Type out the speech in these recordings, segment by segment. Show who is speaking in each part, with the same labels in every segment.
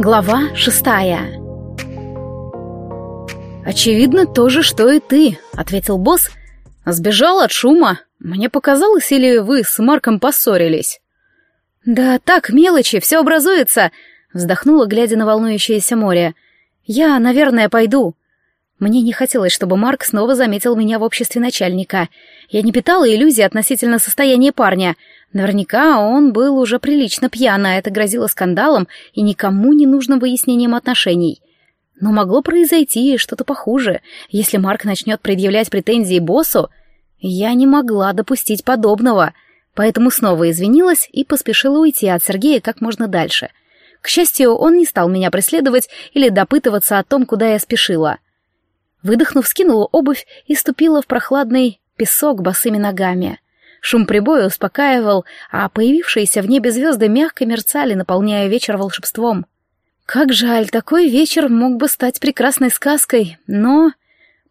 Speaker 1: Глава шестая «Очевидно, то же, что и ты», — ответил босс. «Сбежал от шума. Мне показалось, или вы с Марком поссорились?» «Да так, мелочи, все образуется», — вздохнула, глядя на волнующееся море. «Я, наверное, пойду». Мне не хотелось, чтобы Марк снова заметил меня в обществе начальника. Я не питала иллюзий относительно состояния парня. Наверняка он был уже прилично пьян, а это грозило скандалом и никому не нужным выяснением отношений. Но могло произойти что-то похуже. Если Марк начнет предъявлять претензии боссу, я не могла допустить подобного, поэтому снова извинилась и поспешила уйти от Сергея как можно дальше. К счастью, он не стал меня преследовать или допытываться о том, куда я спешила. Выдохнув, скинула обувь и ступила в прохладный песок босыми ногами. Шум прибоя успокаивал, а появившиеся в небе звезды мягко мерцали, наполняя вечер волшебством. Как жаль, такой вечер мог бы стать прекрасной сказкой, но...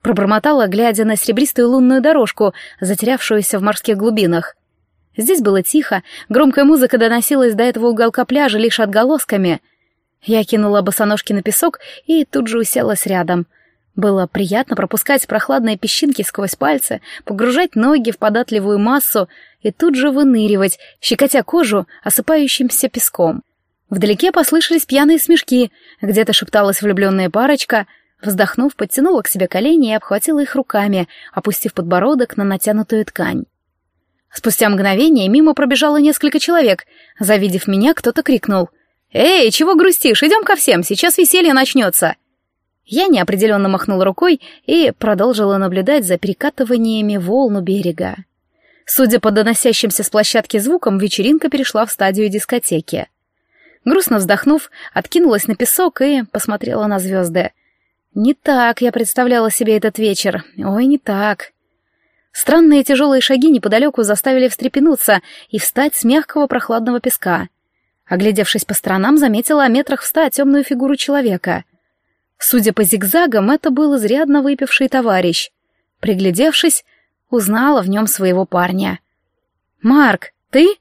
Speaker 1: Пробормотала, глядя на серебристую лунную дорожку, затерявшуюся в морских глубинах. Здесь было тихо, громкая музыка доносилась до этого уголка пляжа лишь отголосками. Я кинула босоножки на песок и тут же уселась рядом — было приятно пропускать прохладные песчинки сквозь пальцы, погружать ноги в податливую массу и тут же выныривать, щекотя кожу осыпающимся песком. Вдалеке послышались пьяные смешки, где-то шепталась влюбленная парочка. Вздохнув, подтянула к себе колени и обхватила их руками, опустив подбородок на натянутую ткань. Спустя мгновение мимо пробежало несколько человек. Завидев меня, кто-то крикнул. «Эй, чего грустишь? Идем ко всем, сейчас веселье начнется!» Я неопределенно махнула рукой и продолжила наблюдать за перекатываниями волн у берега. Судя по доносящимся с площадки звукам, вечеринка перешла в стадию дискотеки. Грустно вздохнув, откинулась на песок и посмотрела на звезды. Не так я представляла себе этот вечер. Ой, не так. Странные тяжелые шаги неподалеку заставили встрепенуться и встать с мягкого прохладного песка. Оглядевшись по сторонам, заметила о метрах в ста темную фигуру человека — Судя по зигзагам, это был изрядно выпивший товарищ. Приглядевшись, узнала в нем своего парня. «Марк, ты?»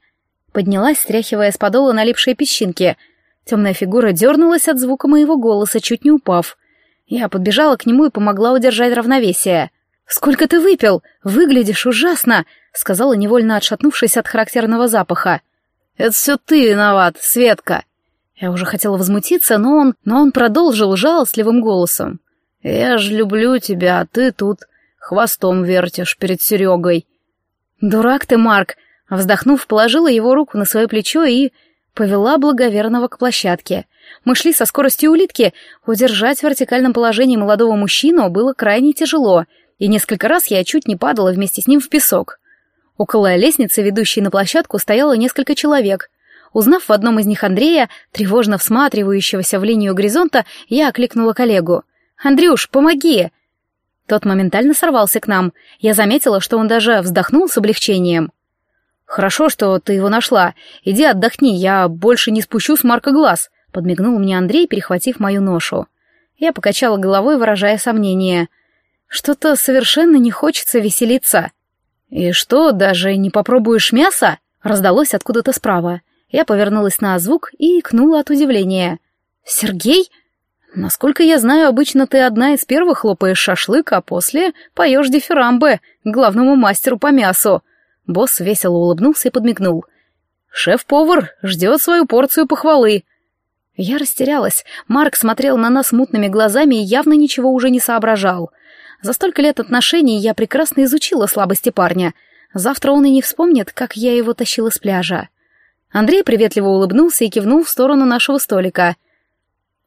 Speaker 1: Поднялась, стряхивая с подола налипшие песчинки. Темная фигура дернулась от звука моего голоса, чуть не упав. Я подбежала к нему и помогла удержать равновесие. «Сколько ты выпил? Выглядишь ужасно!» — сказала, невольно отшатнувшись от характерного запаха. «Это все ты виноват, Светка!» Я уже хотела возмутиться, но он, но он продолжил жалостливым голосом. «Я ж люблю тебя, а ты тут хвостом вертишь перед Серегой». «Дурак ты, Марк!» Вздохнув, положила его руку на свое плечо и повела благоверного к площадке. Мы шли со скоростью улитки. Удержать в вертикальном положении молодого мужчину было крайне тяжело, и несколько раз я чуть не падала вместе с ним в песок. Около лестницы, ведущей на площадку, стояло несколько человек. Узнав в одном из них Андрея, тревожно всматривающегося в линию горизонта, я окликнула коллегу. «Андрюш, помоги!» Тот моментально сорвался к нам. Я заметила, что он даже вздохнул с облегчением. «Хорошо, что ты его нашла. Иди отдохни, я больше не спущу с Марка глаз», — подмигнул мне Андрей, перехватив мою ношу. Я покачала головой, выражая сомнение. «Что-то совершенно не хочется веселиться». «И что, даже не попробуешь мясо?» — раздалось откуда-то справа. Я повернулась на звук и икнула от удивления. «Сергей? Насколько я знаю, обычно ты одна из первых хлопаешь шашлык, а после поешь дифирамбе главному мастеру по мясу». Босс весело улыбнулся и подмигнул. «Шеф-повар ждет свою порцию похвалы». Я растерялась. Марк смотрел на нас мутными глазами и явно ничего уже не соображал. За столько лет отношений я прекрасно изучила слабости парня. Завтра он и не вспомнит, как я его тащила с пляжа. Андрей приветливо улыбнулся и кивнул в сторону нашего столика.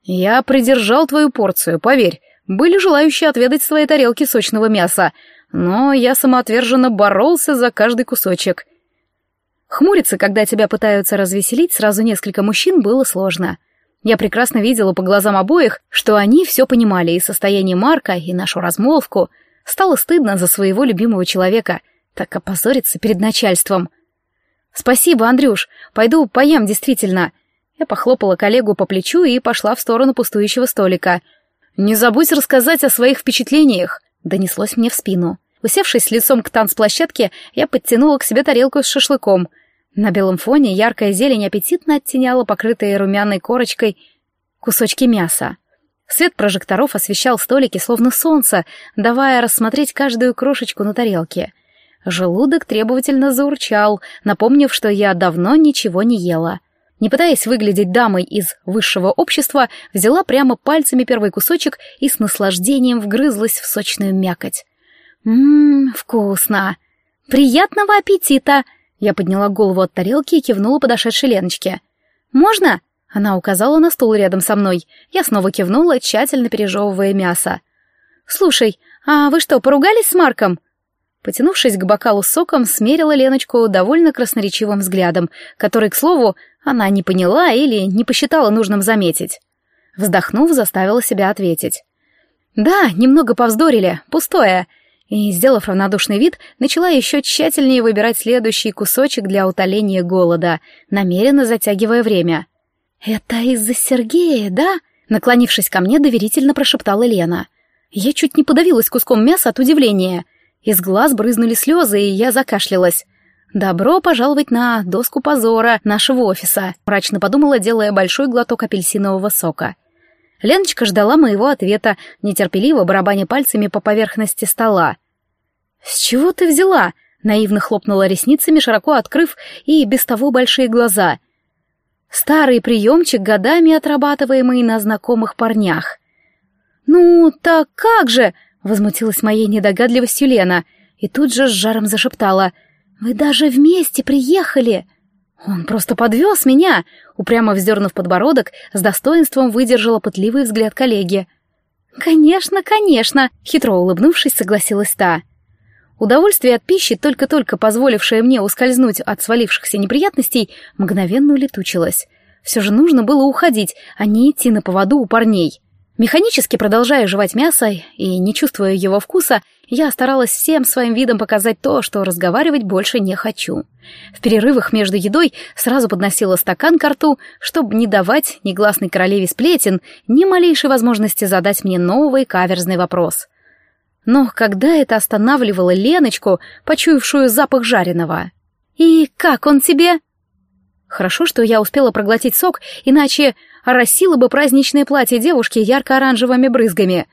Speaker 1: «Я придержал твою порцию, поверь. Были желающие отведать свои тарелки сочного мяса, но я самоотверженно боролся за каждый кусочек». Хмуриться, когда тебя пытаются развеселить сразу несколько мужчин, было сложно. Я прекрасно видела по глазам обоих, что они все понимали, и состояние Марка, и нашу размолвку. Стало стыдно за своего любимого человека, так опозориться перед начальством — «Спасибо, Андрюш. Пойду поем, действительно». Я похлопала коллегу по плечу и пошла в сторону пустующего столика. «Не забудь рассказать о своих впечатлениях», — донеслось мне в спину. Усевшись лицом к танцплощадке, я подтянула к себе тарелку с шашлыком. На белом фоне яркая зелень аппетитно оттеняла покрытые румяной корочкой кусочки мяса. Свет прожекторов освещал столики, словно солнце, давая рассмотреть каждую крошечку на тарелке. Желудок требовательно заурчал, напомнив, что я давно ничего не ела. Не пытаясь выглядеть дамой из высшего общества, взяла прямо пальцами первый кусочек и с наслаждением вгрызлась в сочную мякоть. «Ммм, вкусно! Приятного аппетита!» Я подняла голову от тарелки и кивнула подошедшей Леночке. «Можно?» Она указала на стул рядом со мной. Я снова кивнула, тщательно пережевывая мясо. «Слушай, а вы что, поругались с Марком?» Потянувшись к бокалу с соком, смерила Леночку довольно красноречивым взглядом, который, к слову, она не поняла или не посчитала нужным заметить. Вздохнув, заставила себя ответить. «Да, немного повздорили, пустое», и, сделав равнодушный вид, начала еще тщательнее выбирать следующий кусочек для утоления голода, намеренно затягивая время. «Это из-за Сергея, да?» Наклонившись ко мне, доверительно прошептала Лена. Я чуть не подавилась куском мяса от удивления. Из глаз брызнули слезы, и я закашлялась. «Добро пожаловать на доску позора нашего офиса», — мрачно подумала, делая большой глоток апельсинового сока. Леночка ждала моего ответа, нетерпеливо барабаня пальцами по поверхности стола. «С чего ты взяла?» — наивно хлопнула ресницами, широко открыв и без того большие глаза. «Старый приемчик, годами отрабатываемый на знакомых парнях». «Ну, так как же?» — возмутилась моей недогадливостью Лена, и тут же с жаром зашептала. «Вы даже вместе приехали!» «Он просто подвез меня!» Упрямо вздернув подбородок, с достоинством выдержала пытливый взгляд коллеги. «Конечно, конечно!» — хитро улыбнувшись, согласилась та. Удовольствие от пищи, только-только позволившее мне ускользнуть от свалившихся неприятностей, мгновенно улетучилось. Все же нужно было уходить, а не идти на поводу у парней. Механически продолжая жевать мясо и не чувствуя его вкуса, я старалась всем своим видом показать то, что разговаривать больше не хочу. В перерывах между едой сразу подносила стакан к рту, чтобы не давать негласной королеве сплетен ни малейшей возможности задать мне новый каверзный вопрос. Но когда это останавливало Леночку, почуявшую запах жареного? «И как он тебе?» Хорошо, что я успела проглотить сок, иначе оросила бы праздничное платье девушки ярко-оранжевыми брызгами.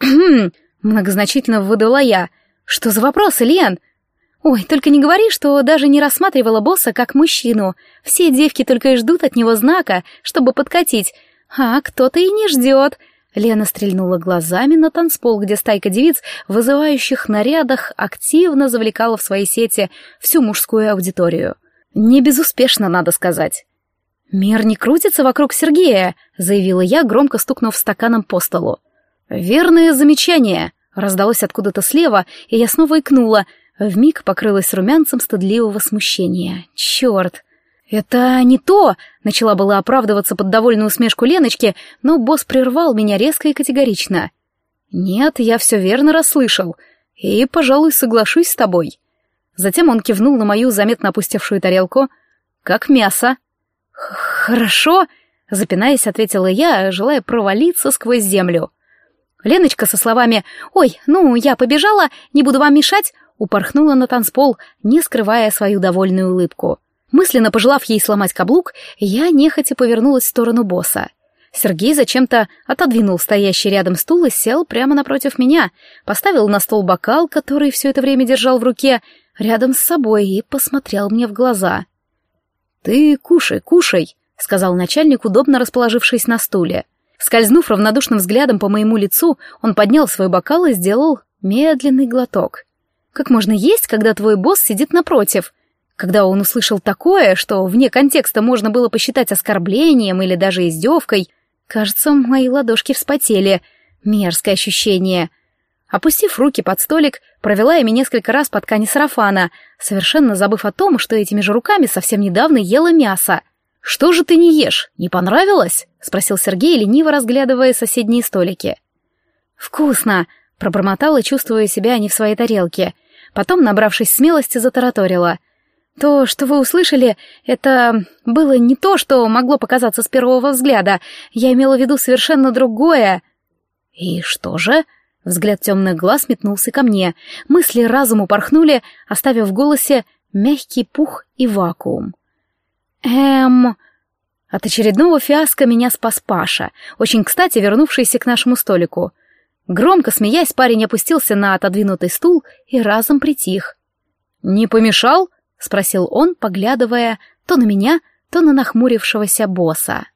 Speaker 1: «Хм!» — многозначительно выдала я. «Что за вопросы, Лен?» «Ой, только не говори, что даже не рассматривала босса как мужчину. Все девки только и ждут от него знака, чтобы подкатить. А кто-то и не ждет». Лена стрельнула глазами на танцпол, где стайка девиц вызывающих нарядах активно завлекала в свои сети всю мужскую аудиторию. Не безуспешно, надо сказать. «Мир не крутится вокруг Сергея», — заявила я, громко стукнув стаканом по столу. «Верное замечание», — раздалось откуда-то слева, и я снова икнула, вмиг покрылась румянцем стыдливого смущения. «Черт!» «Это не то!» — начала была оправдываться под довольную усмешку Леночки, но босс прервал меня резко и категорично. «Нет, я все верно расслышал, и, пожалуй, соглашусь с тобой». Затем он кивнул на мою заметно опустевшую тарелку. «Как мясо». «Хорошо», — запинаясь, ответила я, желая провалиться сквозь землю. Леночка со словами «Ой, ну, я побежала, не буду вам мешать», упорхнула на танцпол, не скрывая свою довольную улыбку. Мысленно пожелав ей сломать каблук, я нехотя повернулась в сторону босса. Сергей зачем-то отодвинул стоящий рядом стул и сел прямо напротив меня, поставил на стол бокал, который все это время держал в руке, рядом с собой и посмотрел мне в глаза. «Ты кушай, кушай», — сказал начальник, удобно расположившись на стуле. Скользнув равнодушным взглядом по моему лицу, он поднял свой бокал и сделал медленный глоток. «Как можно есть, когда твой босс сидит напротив?» Когда он услышал такое, что вне контекста можно было посчитать оскорблением или даже издевкой, кажется, мои ладошки вспотели. Мерзкое ощущение — Опустив руки под столик, провела ими несколько раз по ткани сарафана, совершенно забыв о том, что этими же руками совсем недавно ела мясо. «Что же ты не ешь? Не понравилось?» — спросил Сергей, лениво разглядывая соседние столики. «Вкусно!» — пробормотала, чувствуя себя не в своей тарелке. Потом, набравшись смелости, затараторила. «То, что вы услышали, это было не то, что могло показаться с первого взгляда. Я имела в виду совершенно другое». «И что же?» Взгляд темных глаз метнулся ко мне. Мысли разуму порхнули, оставив в голосе мягкий пух и вакуум. «Эм...» От очередного фиаско меня спас Паша, очень кстати вернувшийся к нашему столику. Громко смеясь, парень опустился на отодвинутый стул и разом притих. «Не помешал?» — спросил он, поглядывая то на меня, то на нахмурившегося босса.